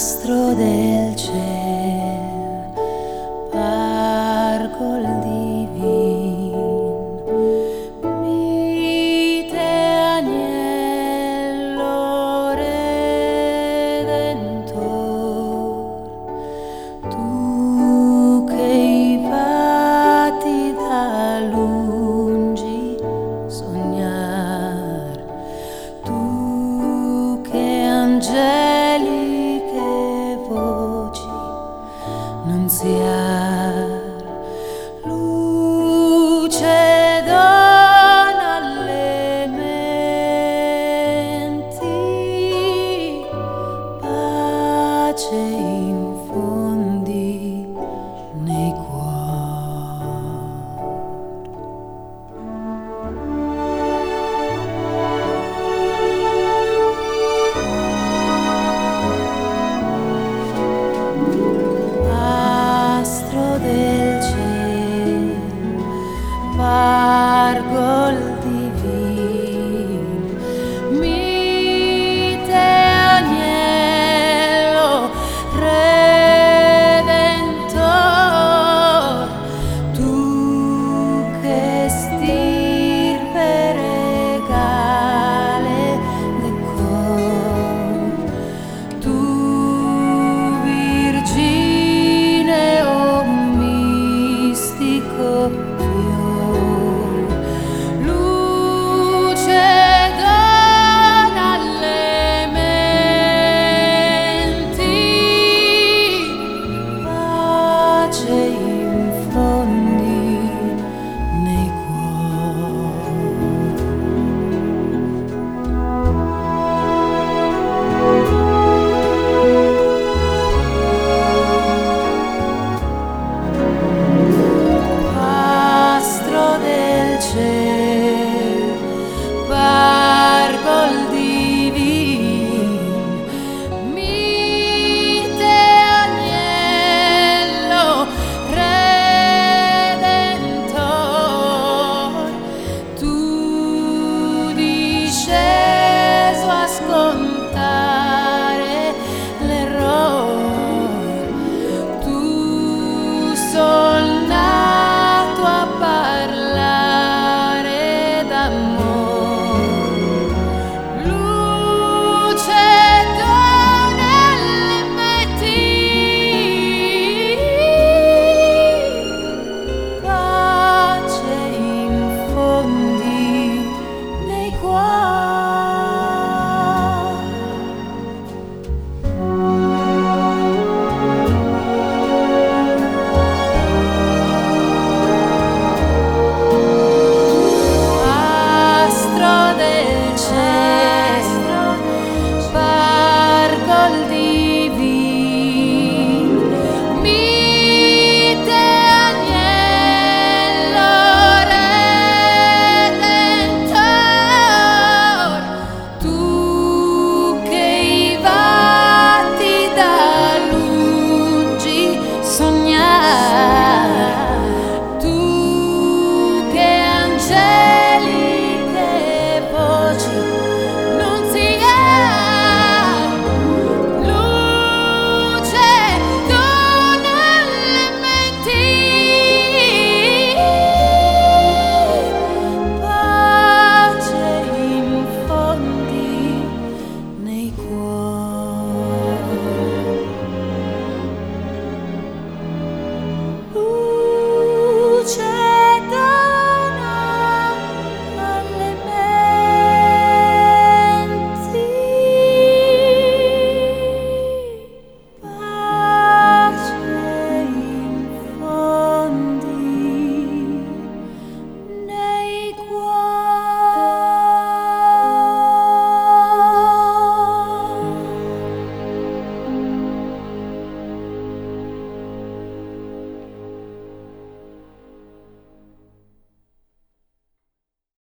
nastro del cielo, parco il mite agnello redentor, tu che vati da lungi sognar, tu che angelo pasear. Luce dona menti. say